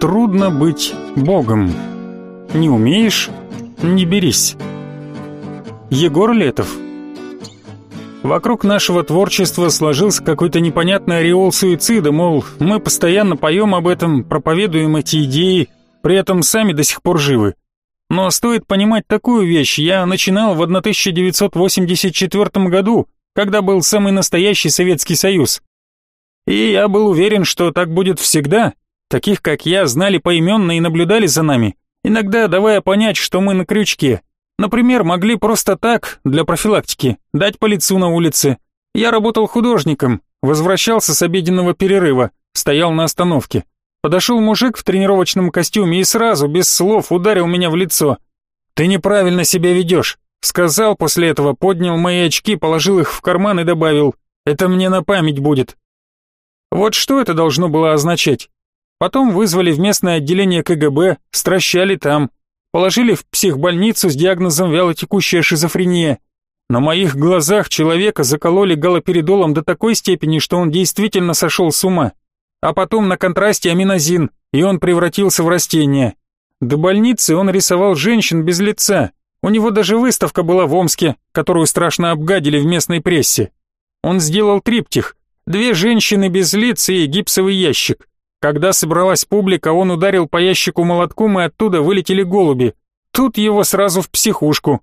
трудно быть богом. Не умеешь — не берись. Егор Летов Вокруг нашего творчества сложился какой-то непонятный ореол суицида, мол, мы постоянно поем об этом, проповедуем эти идеи, при этом сами до сих пор живы. Но стоит понимать такую вещь, я начинал в 1984 году, когда был самый настоящий Советский Союз. И я был уверен, что так будет всегда. Таких, как я, знали поименно и наблюдали за нами, иногда давая понять, что мы на крючке. Например, могли просто так, для профилактики, дать по лицу на улице. Я работал художником, возвращался с обеденного перерыва, стоял на остановке. Подошел мужик в тренировочном костюме и сразу, без слов, ударил меня в лицо. «Ты неправильно себя ведешь», — сказал после этого, поднял мои очки, положил их в карман и добавил, «это мне на память будет». Вот что это должно было означать? Потом вызвали в местное отделение КГБ, стращали там, Положили в психбольницу с диагнозом вялотекущая шизофрения. На моих глазах человека закололи галоперидолом до такой степени, что он действительно сошел с ума. А потом на контрасте аминозин, и он превратился в растение. До больницы он рисовал женщин без лица. У него даже выставка была в Омске, которую страшно обгадили в местной прессе. Он сделал триптих. Две женщины без лиц и гипсовый ящик. Когда собралась публика, он ударил по ящику молотком, и оттуда вылетели голуби. Тут его сразу в психушку.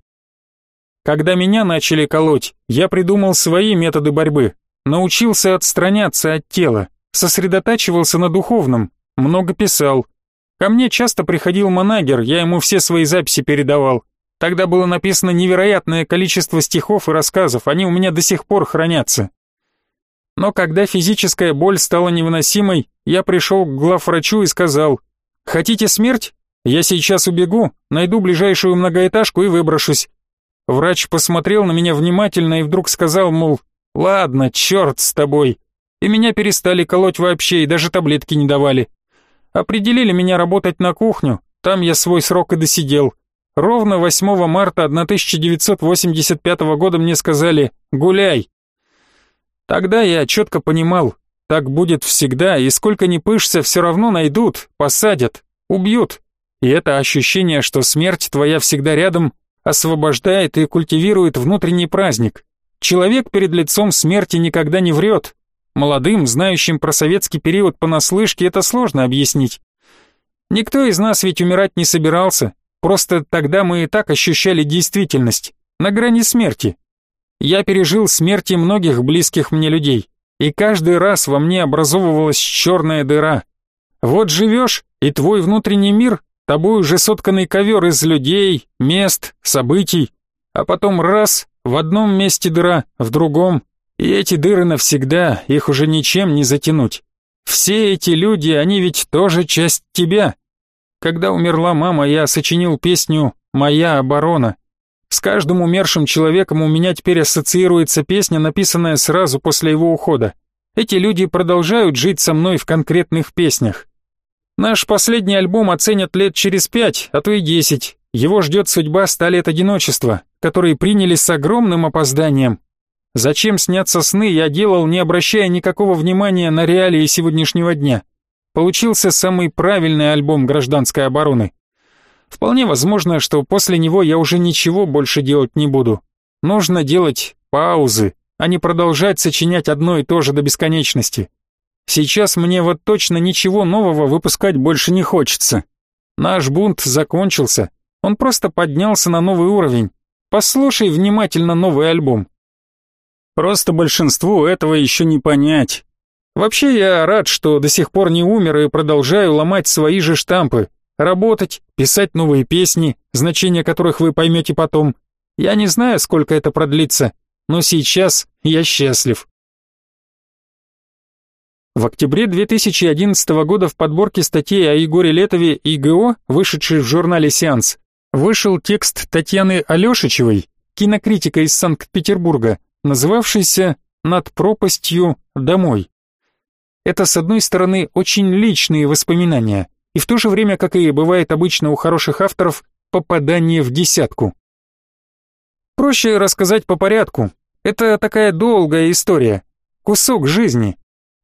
Когда меня начали колоть, я придумал свои методы борьбы. Научился отстраняться от тела, сосредотачивался на духовном, много писал. Ко мне часто приходил манагер, я ему все свои записи передавал. Тогда было написано невероятное количество стихов и рассказов, они у меня до сих пор хранятся. Но когда физическая боль стала невыносимой, я пришел к главврачу и сказал, «Хотите смерть? Я сейчас убегу, найду ближайшую многоэтажку и выброшусь». Врач посмотрел на меня внимательно и вдруг сказал, мол, «Ладно, черт с тобой». И меня перестали колоть вообще и даже таблетки не давали. Определили меня работать на кухню, там я свой срок и досидел. Ровно 8 марта 1985 года мне сказали «Гуляй». Тогда я четко понимал, так будет всегда, и сколько ни пышься, все равно найдут, посадят, убьют. И это ощущение, что смерть твоя всегда рядом, освобождает и культивирует внутренний праздник. Человек перед лицом смерти никогда не врет. Молодым, знающим про советский период понаслышке, это сложно объяснить. Никто из нас ведь умирать не собирался, просто тогда мы и так ощущали действительность, на грани смерти. Я пережил смерти многих близких мне людей, и каждый раз во мне образовывалась черная дыра. Вот живешь, и твой внутренний мир, тобой уже сотканный ковер из людей, мест, событий, а потом раз, в одном месте дыра, в другом, и эти дыры навсегда, их уже ничем не затянуть. Все эти люди, они ведь тоже часть тебя. Когда умерла мама, я сочинил песню «Моя оборона», с каждым умершим человеком у меня теперь ассоциируется песня, написанная сразу после его ухода. Эти люди продолжают жить со мной в конкретных песнях. Наш последний альбом оценят лет через пять, а то и десять. Его ждет судьба ста лет одиночества, которые приняли с огромным опозданием. Зачем сняться сны я делал, не обращая никакого внимания на реалии сегодняшнего дня. Получился самый правильный альбом гражданской обороны. Вполне возможно, что после него я уже ничего больше делать не буду. Нужно делать паузы, а не продолжать сочинять одно и то же до бесконечности. Сейчас мне вот точно ничего нового выпускать больше не хочется. Наш бунт закончился, он просто поднялся на новый уровень. Послушай внимательно новый альбом. Просто большинству этого еще не понять. Вообще я рад, что до сих пор не умер и продолжаю ломать свои же штампы, Работать, писать новые песни, значение которых вы поймете потом. Я не знаю, сколько это продлится, но сейчас я счастлив. В октябре 2011 года в подборке статей о Егоре Летове и ГО, вышедшей в журнале «Сеанс», вышел текст Татьяны Алешичевой, кинокритика из Санкт-Петербурга, называвшийся «Над пропастью домой». Это, с одной стороны, очень личные воспоминания – и в то же время, как и бывает обычно у хороших авторов, попадание в десятку. Проще рассказать по порядку. Это такая долгая история, кусок жизни.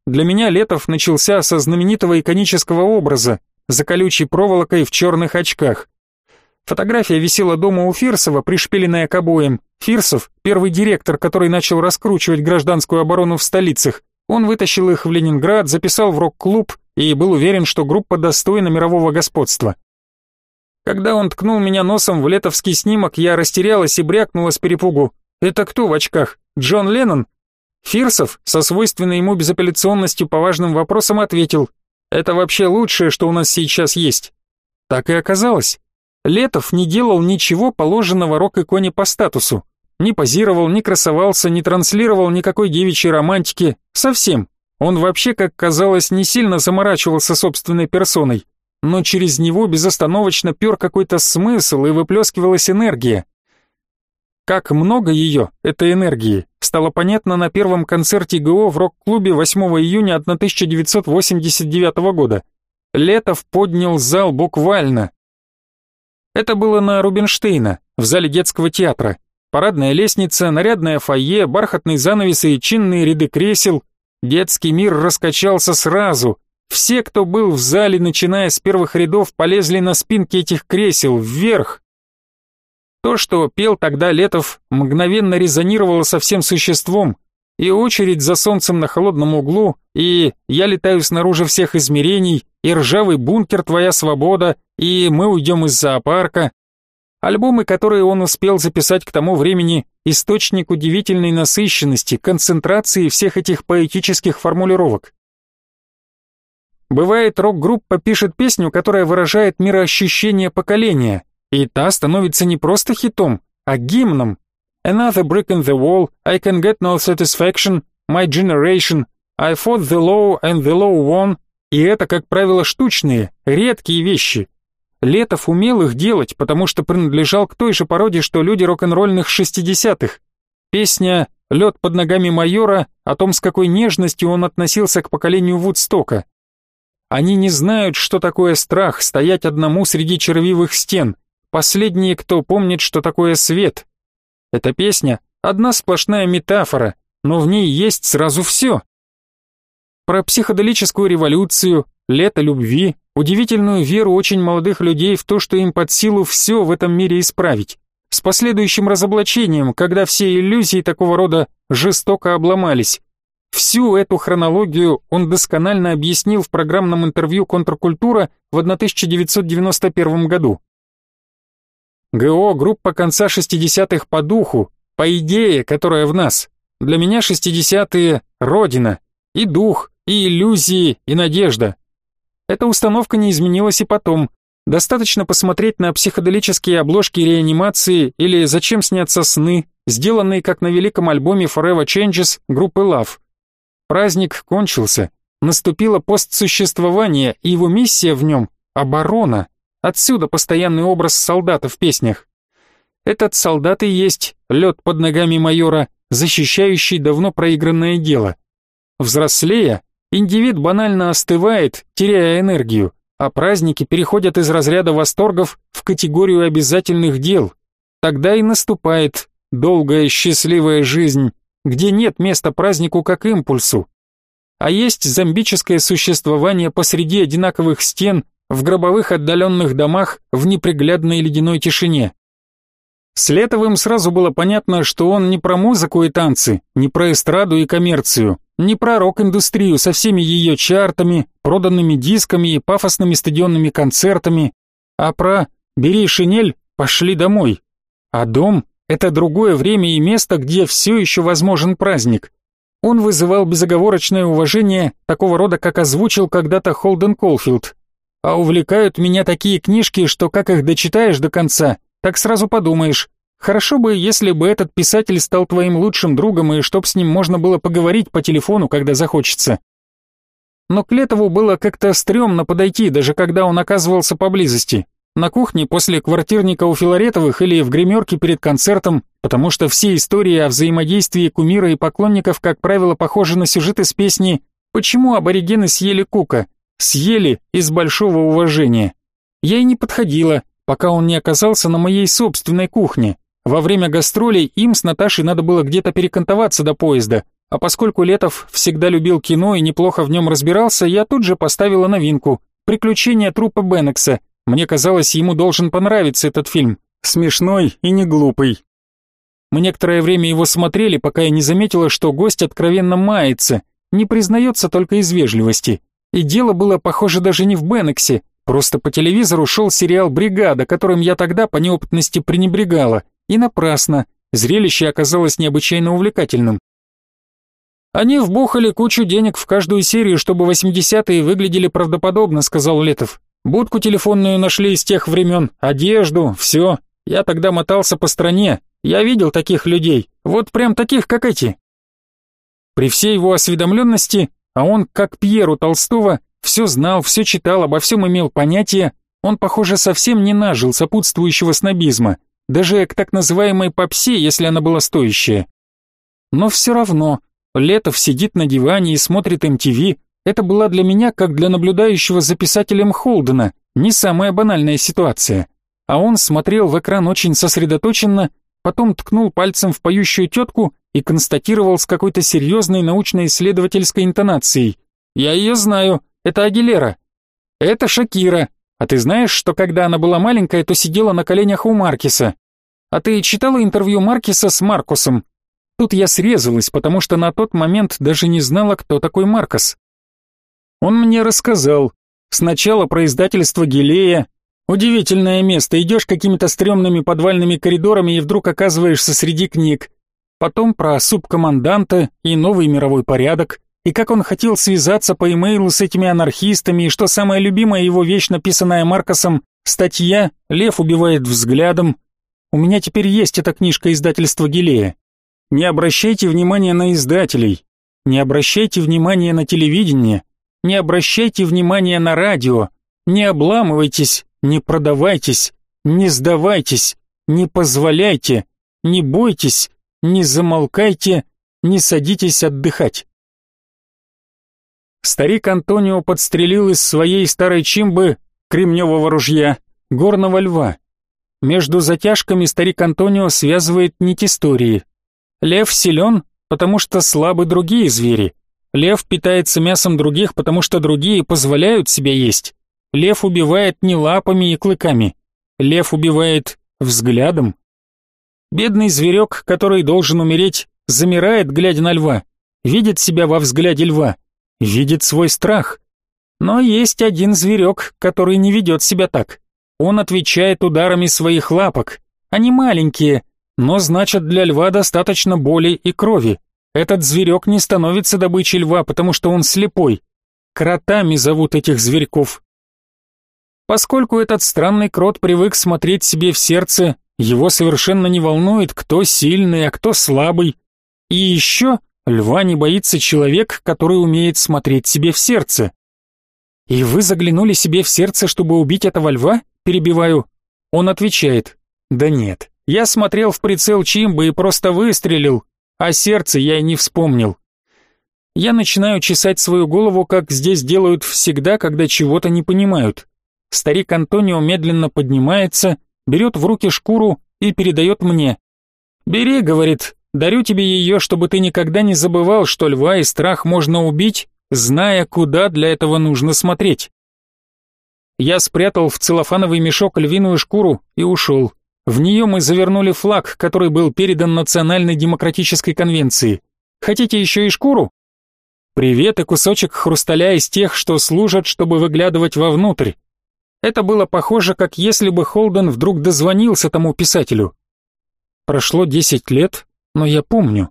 Для меня Летов начался со знаменитого иконического образа, за колючей проволокой в черных очках. Фотография висела дома у Фирсова, пришпиленная к обоям. Фирсов, первый директор, который начал раскручивать гражданскую оборону в столицах. Он вытащил их в Ленинград, записал в рок-клуб и был уверен, что группа достойна мирового господства. Когда он ткнул меня носом в летовский снимок, я растерялась и брякнула с перепугу. «Это кто в очках? Джон Леннон?» Фирсов, со свойственной ему безапелляционностью по важным вопросам, ответил. «Это вообще лучшее, что у нас сейчас есть». Так и оказалось. Летов не делал ничего положенного рок-иконе по статусу. Не позировал, не красовался, не транслировал никакой девичьей романтики. Совсем. Он вообще, как казалось, не сильно заморачивался собственной персоной но через него безостановочно пер какой-то смысл и выплескивалась энергия. Как много ее, этой энергии, стало понятно на первом концерте ГО в рок-клубе 8 июня 1989 года. Летов поднял зал буквально. Это было на Рубинштейна, в зале детского театра. Парадная лестница, нарядное фойе, бархатные занавесы и чинные ряды кресел. Детский мир раскачался сразу, все, кто был в зале, начиная с первых рядов, полезли на спинки этих кресел вверх. То, что пел тогда Летов, мгновенно резонировало со всем существом, и очередь за солнцем на холодном углу, и «Я летаю снаружи всех измерений», и «Ржавый бункер, твоя свобода», и «Мы уйдем из зоопарка». Альбомы, которые он успел записать к тому времени, источник удивительной насыщенности, концентрации всех этих поэтических формулировок. Бывает, рок-группа пишет песню, которая выражает мироощущение поколения, и та становится не просто хитом, а гимном. Another brick in the wall, I can get no satisfaction, my generation, I fought the law and the law won. И это, как правило, штучные, редкие вещи. Летов умел их делать, потому что принадлежал к той же породе, что люди рок-н-ролльных 60-х. Песня «Лед под ногами майора» о том, с какой нежностью он относился к поколению Вудстока. Они не знают, что такое страх, стоять одному среди червивых стен. Последние, кто помнит, что такое свет. Эта песня — одна сплошная метафора, но в ней есть сразу все. Про психоделическую революцию, лето любви, удивительную веру очень молодых людей в то, что им под силу все в этом мире исправить, с последующим разоблачением, когда все иллюзии такого рода жестоко обломались. Всю эту хронологию он досконально объяснил в программном интервью «Контркультура» в 1991 году. ГО – группа конца 60-х по духу, по идее, которая в нас. Для меня 60-е – родина, и дух, и иллюзии, и надежда. Эта установка не изменилась и потом. Достаточно посмотреть на психоделические обложки реанимации или «Зачем снятся сны», сделанные как на великом альбоме Forever Changes группы Love. Праздник кончился, наступило постсуществование, и его миссия в нем — оборона. Отсюда постоянный образ солдата в песнях. Этот солдат и есть лед под ногами майора, защищающий давно проигранное дело. Взрослея, индивид банально остывает, теряя энергию, а праздники переходят из разряда восторгов в категорию обязательных дел. Тогда и наступает долгая счастливая жизнь, где нет места празднику как импульсу, а есть зомбическое существование посреди одинаковых стен, в гробовых отдаленных домах, в неприглядной ледяной тишине. С Летовым сразу было понятно, что он не про музыку и танцы, не про эстраду и коммерцию, не про рок-индустрию со всеми ее чартами, проданными дисками и пафосными стадионными концертами, а про «бери шинель, пошли домой». А дом это другое время и место, где все еще возможен праздник. Он вызывал безоговорочное уважение, такого рода, как озвучил когда-то Холден Колфилд. А увлекают меня такие книжки, что как их дочитаешь до конца, так сразу подумаешь, хорошо бы, если бы этот писатель стал твоим лучшим другом и чтоб с ним можно было поговорить по телефону, когда захочется. Но к Летову было как-то стрёмно подойти, даже когда он оказывался поблизости на кухне после квартирника у Филаретовых или в гримерке перед концертом, потому что все истории о взаимодействии кумира и поклонников, как правило, похожи на сюжеты с песни «Почему аборигены съели Кука?» Съели из большого уважения. Я и не подходила, пока он не оказался на моей собственной кухне. Во время гастролей им с Наташей надо было где-то перекантоваться до поезда, а поскольку Летов всегда любил кино и неплохо в нем разбирался, я тут же поставила новинку «Приключения трупа Беннекса». Мне казалось, ему должен понравиться этот фильм. Смешной и не глупый. Мы некоторое время его смотрели, пока я не заметила, что гость откровенно мается, не признается только из вежливости. И дело было, похоже, даже не в Беннексе, просто по телевизору шел сериал «Бригада», которым я тогда по неопытности пренебрегала. И напрасно. Зрелище оказалось необычайно увлекательным. «Они вбухали кучу денег в каждую серию, чтобы 80-е выглядели правдоподобно», — сказал Летов. «Будку телефонную нашли из тех времен, одежду, все. Я тогда мотался по стране. Я видел таких людей, вот прям таких, как эти». При всей его осведомленности, а он, как Пьеру Толстого, все знал, все читал, обо всем имел понятие, он, похоже, совсем не нажил сопутствующего снобизма, даже к так называемой попсе, если она была стоящая. Но все равно, Летов сидит на диване и смотрит MTV. Это была для меня, как для наблюдающего за писателем Холдена, не самая банальная ситуация. А он смотрел в экран очень сосредоточенно, потом ткнул пальцем в поющую тетку и констатировал с какой-то серьезной научно-исследовательской интонацией. «Я ее знаю, это Агилера». «Это Шакира. А ты знаешь, что когда она была маленькая, то сидела на коленях у Маркиса? А ты читала интервью Маркиса с Маркусом? Тут я срезалась, потому что на тот момент даже не знала, кто такой Маркос. Он мне рассказал. Сначала про издательство Гилея. Удивительное место, идешь какими-то стрёмными подвальными коридорами и вдруг оказываешься среди книг. Потом про субкоманданта и новый мировой порядок, и как он хотел связаться по имейлу с этими анархистами, и что самая любимая его вещь, написанная Маркосом, статья «Лев убивает взглядом». У меня теперь есть эта книжка издательства Гилея. Не обращайте внимания на издателей, не обращайте внимания на телевидение, не обращайте внимания на радио, не обламывайтесь, не продавайтесь, не сдавайтесь, не позволяйте, не бойтесь, не замолкайте, не садитесь отдыхать. Старик Антонио подстрелил из своей старой чимбы кремневого ружья горного льва. Между затяжками старик Антонио связывает нить истории. Лев силен, потому что слабы другие звери. Лев питается мясом других, потому что другие позволяют себе есть. Лев убивает не лапами и клыками. Лев убивает взглядом. Бедный зверек, который должен умереть, замирает, глядя на льва, видит себя во взгляде льва, видит свой страх. Но есть один зверек, который не ведет себя так. Он отвечает ударами своих лапок. Они маленькие, но значит для льва достаточно боли и крови. Этот зверек не становится добычей льва, потому что он слепой. Кротами зовут этих зверьков. Поскольку этот странный крот привык смотреть себе в сердце, его совершенно не волнует, кто сильный, а кто слабый. И еще льва не боится человек, который умеет смотреть себе в сердце. «И вы заглянули себе в сердце, чтобы убить этого льва?» – перебиваю. Он отвечает, «Да нет, я смотрел в прицел Чимбы и просто выстрелил, а сердце я и не вспомнил. Я начинаю чесать свою голову, как здесь делают всегда, когда чего-то не понимают. Старик Антонио медленно поднимается, берет в руки шкуру и передает мне. «Бери», — говорит, — «дарю тебе ее, чтобы ты никогда не забывал, что льва и страх можно убить, зная, куда для этого нужно смотреть». Я спрятал в целлофановый мешок львиную шкуру и ушел. В нее мы завернули флаг, который был передан Национальной демократической конвенции. Хотите еще и шкуру? Привет и кусочек хрусталя из тех, что служат, чтобы выглядывать вовнутрь. Это было похоже, как если бы Холден вдруг дозвонился тому писателю. Прошло десять лет, но я помню.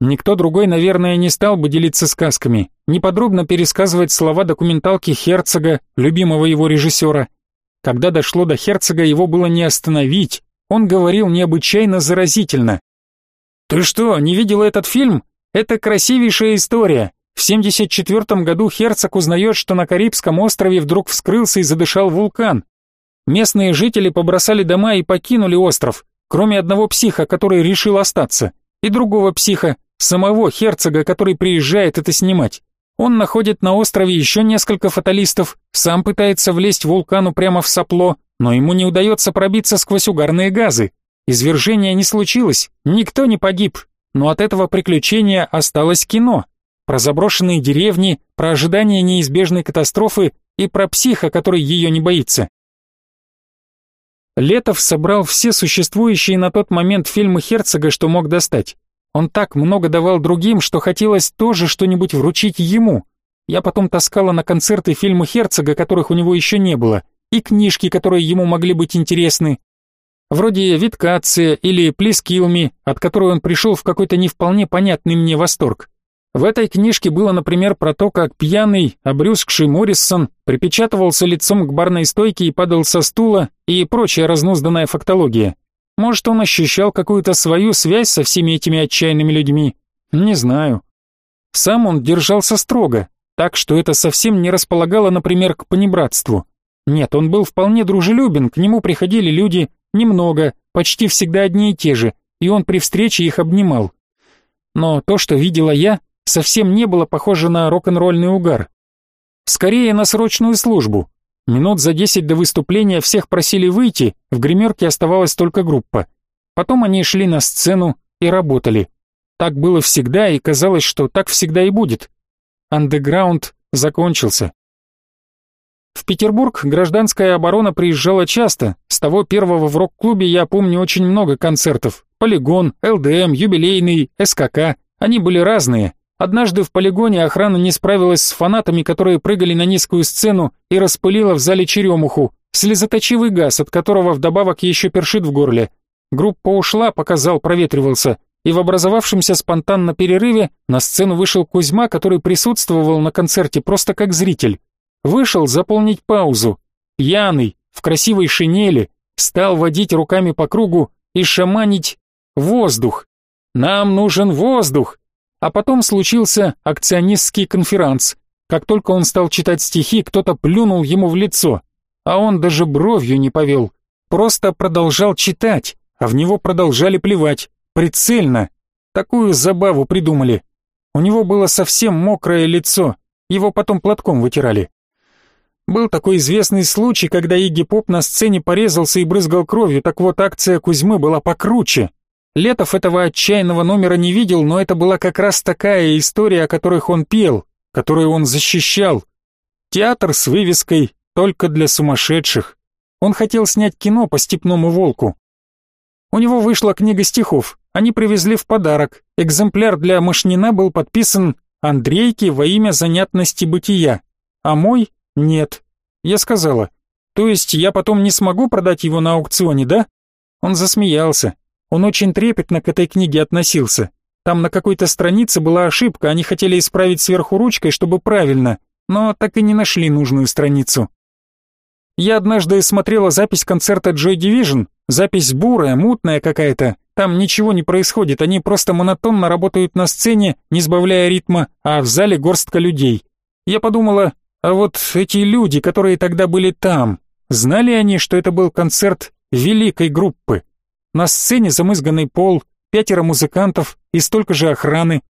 Никто другой, наверное, не стал бы делиться сказками, неподробно пересказывать слова документалки Херцога, любимого его режиссера, когда дошло до герцога, его было не остановить. Он говорил необычайно заразительно. «Ты что, не видела этот фильм? Это красивейшая история. В 74 году Херцог узнает, что на Карибском острове вдруг вскрылся и задышал вулкан. Местные жители побросали дома и покинули остров, кроме одного психа, который решил остаться, и другого психа, самого Херцога, который приезжает это снимать. Он находит на острове еще несколько фаталистов, сам пытается влезть вулкану прямо в сопло, но ему не удается пробиться сквозь угарные газы. Извержения не случилось, никто не погиб, но от этого приключения осталось кино. Про заброшенные деревни, про ожидание неизбежной катастрофы и про психа, который ее не боится. Летов собрал все существующие на тот момент фильмы Херцога, что мог достать. Он так много давал другим, что хотелось тоже что-нибудь вручить ему. Я потом таскала на концерты фильмы Херцога, которых у него еще не было, и книжки, которые ему могли быть интересны. Вроде «Виткация» или «Please kill me», от которой он пришел в какой-то не вполне понятный мне восторг. В этой книжке было, например, про то, как пьяный, обрюзгший Моррисон припечатывался лицом к барной стойке и падал со стула и прочая разнузданная фактология. Может, он ощущал какую-то свою связь со всеми этими отчаянными людьми? Не знаю. Сам он держался строго, так что это совсем не располагало, например, к понебратству. Нет, он был вполне дружелюбен, к нему приходили люди, немного, почти всегда одни и те же, и он при встрече их обнимал. Но то, что видела я, совсем не было похоже на рок-н-ролльный угар. Скорее на срочную службу. Минут за десять до выступления всех просили выйти, в гримерке оставалась только группа. Потом они шли на сцену и работали. Так было всегда, и казалось, что так всегда и будет. Андеграунд закончился. В Петербург гражданская оборона приезжала часто. С того первого в рок-клубе я помню очень много концертов. Полигон, ЛДМ, юбилейный, СКК. Они были разные. Однажды в полигоне охрана не справилась с фанатами, которые прыгали на низкую сцену и распылила в зале черемуху, слезоточивый газ, от которого вдобавок еще першит в горле. Группа ушла, пока зал проветривался, и в образовавшемся спонтанно перерыве на сцену вышел Кузьма, который присутствовал на концерте просто как зритель. Вышел заполнить паузу. Пьяный, в красивой шинели, стал водить руками по кругу и шаманить воздух. «Нам нужен воздух! А потом случился акционистский конферанс. Как только он стал читать стихи, кто-то плюнул ему в лицо, а он даже бровью не повел. Просто продолжал читать, а в него продолжали плевать, прицельно. Такую забаву придумали. У него было совсем мокрое лицо, его потом платком вытирали. Был такой известный случай, когда Игги Поп на сцене порезался и брызгал кровью, так вот акция Кузьмы была покруче. Летов этого отчаянного номера не видел, но это была как раз такая история, о которых он пел, которую он защищал. Театр с вывеской «Только для сумасшедших». Он хотел снять кино по «Степному волку». У него вышла книга стихов, они привезли в подарок. Экземпляр для Машнина был подписан «Андрейке во имя занятности бытия», а мой — нет. Я сказала, то есть я потом не смогу продать его на аукционе, да? Он засмеялся, он очень трепетно к этой книге относился. Там на какой-то странице была ошибка, они хотели исправить сверху ручкой, чтобы правильно, но так и не нашли нужную страницу. Я однажды смотрела запись концерта Joy Division, запись бурая, мутная какая-то, там ничего не происходит, они просто монотонно работают на сцене, не сбавляя ритма, а в зале горстка людей. Я подумала, а вот эти люди, которые тогда были там, знали они, что это был концерт великой группы? На сцене замызганный пол, пятеро музыкантов и столько же охраны.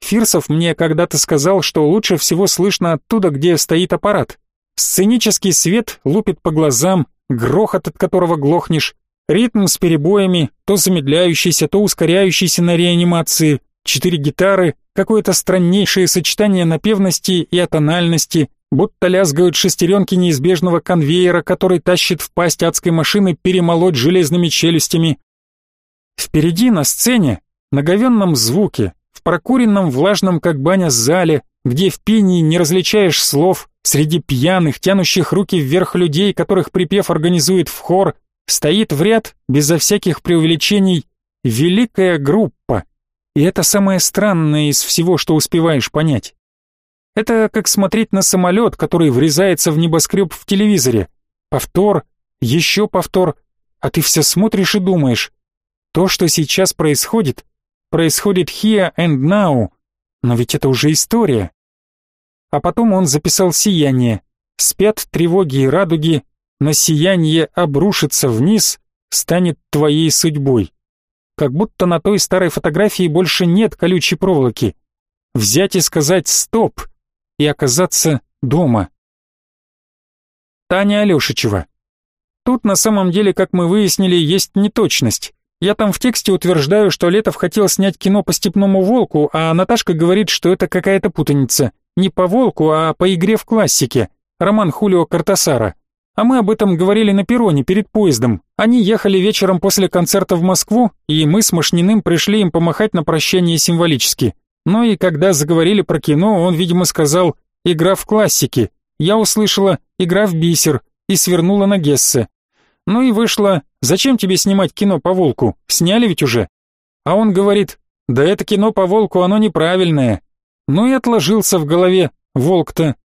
Фирсов мне когда-то сказал, что лучше всего слышно оттуда, где стоит аппарат. Сценический свет лупит по глазам, грохот, от которого глохнешь, ритм с перебоями, то замедляющийся, то ускоряющийся на реанимации, четыре гитары, какое-то страннейшее сочетание напевности и атональности, будто лязгают шестеренки неизбежного конвейера, который тащит в пасть адской машины перемолоть железными челюстями. Впереди на сцене, на говенном звуке, в прокуренном влажном как баня зале, где в пении не различаешь слов, среди пьяных, тянущих руки вверх людей, которых припев организует в хор, стоит в ряд, безо всяких преувеличений, великая группа. И это самое странное из всего, что успеваешь понять. Это как смотреть на самолет, который врезается в небоскреб в телевизоре. Повтор, еще повтор, а ты все смотришь и думаешь. То, что сейчас происходит, происходит here and now, но ведь это уже история. А потом он записал «Сияние». Спят тревоги и радуги, но сияние обрушится вниз, станет твоей судьбой. Как будто на той старой фотографии больше нет колючей проволоки. Взять и сказать «стоп», и оказаться дома. Таня Алешичева. Тут на самом деле, как мы выяснили, есть неточность. Я там в тексте утверждаю, что Летов хотел снять кино по «Степному волку», а Наташка говорит, что это какая-то путаница. Не по «Волку», а по игре в классике. роман Хулио Картасара. А мы об этом говорили на перроне перед поездом. Они ехали вечером после концерта в Москву, и мы с Машниным пришли им помахать на прощание символически. Ну и когда заговорили про кино, он, видимо, сказал «игра в классики». Я услышала «игра в бисер» и свернула на Гессе. Ну и вышло «Зачем тебе снимать кино по волку? Сняли ведь уже?» А он говорит «Да это кино по волку, оно неправильное». Ну и отложился в голове «Волк-то».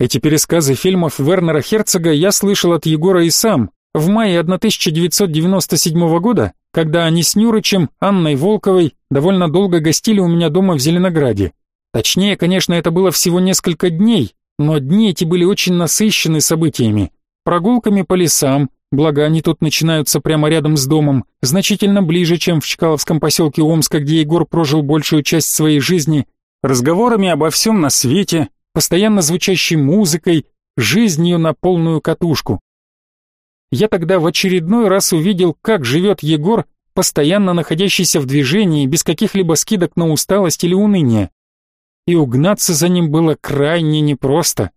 Эти пересказы фильмов Вернера Херцога я слышал от Егора и сам. В мае 1997 года, когда они с Нюрычем, Анной Волковой довольно долго гостили у меня дома в Зеленограде. Точнее, конечно, это было всего несколько дней, но дни эти были очень насыщены событиями. Прогулками по лесам, благо они тут начинаются прямо рядом с домом, значительно ближе, чем в Чкаловском поселке Омска, где Егор прожил большую часть своей жизни, разговорами обо всем на свете, постоянно звучащей музыкой, жизнью на полную катушку. Я тогда в очередной раз увидел, как живет Егор, постоянно находящийся в движении, без каких-либо скидок на усталость или уныние. И угнаться за ним было крайне непросто.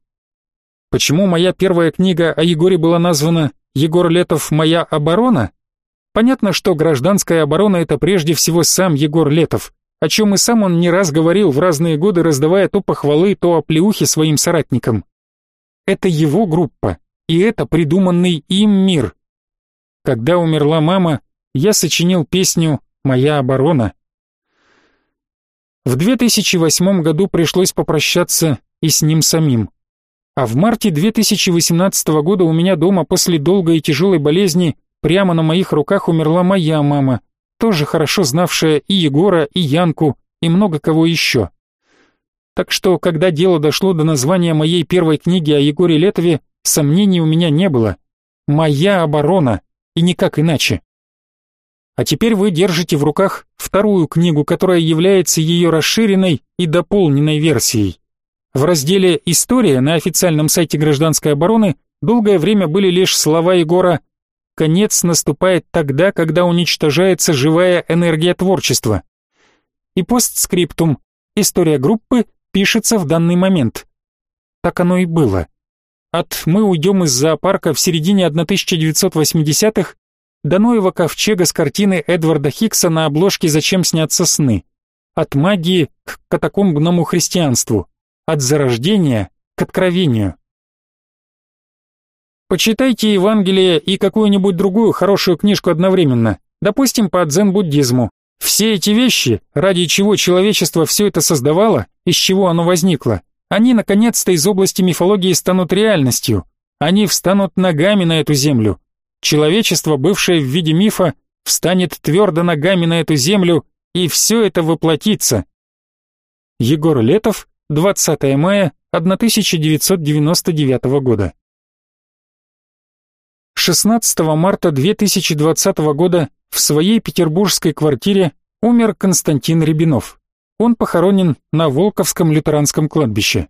Почему моя первая книга о Егоре была названа «Егор Летов. Моя оборона»? Понятно, что гражданская оборона — это прежде всего сам Егор Летов о чем и сам он не раз говорил в разные годы, раздавая то похвалы, то оплеухи своим соратникам. Это его группа, и это придуманный им мир. Когда умерла мама, я сочинил песню «Моя оборона». В 2008 году пришлось попрощаться и с ним самим. А в марте 2018 года у меня дома после долгой и тяжелой болезни прямо на моих руках умерла моя мама, тоже хорошо знавшая и Егора, и Янку, и много кого еще. Так что, когда дело дошло до названия моей первой книги о Егоре Летове, сомнений у меня не было. «Моя оборона», и никак иначе. А теперь вы держите в руках вторую книгу, которая является ее расширенной и дополненной версией. В разделе «История» на официальном сайте гражданской обороны долгое время были лишь слова Егора конец наступает тогда, когда уничтожается живая энергия творчества. И постскриптум. История группы пишется в данный момент. Так оно и было. От «Мы уйдем из зоопарка» в середине 1980-х до Ноева ковчега с картины Эдварда Хикса на обложке «Зачем снятся сны». От магии к катакомбному христианству. От зарождения к откровению. Почитайте Евангелие и какую-нибудь другую хорошую книжку одновременно, допустим, по дзен-буддизму. Все эти вещи, ради чего человечество все это создавало, из чего оно возникло, они наконец-то из области мифологии станут реальностью. Они встанут ногами на эту землю. Человечество, бывшее в виде мифа, встанет твердо ногами на эту землю, и все это воплотится. Егор Летов, 20 мая 1999 года. 16 марта 2020 года в своей петербургской квартире умер Константин Рябинов. Он похоронен на Волковском лютеранском кладбище.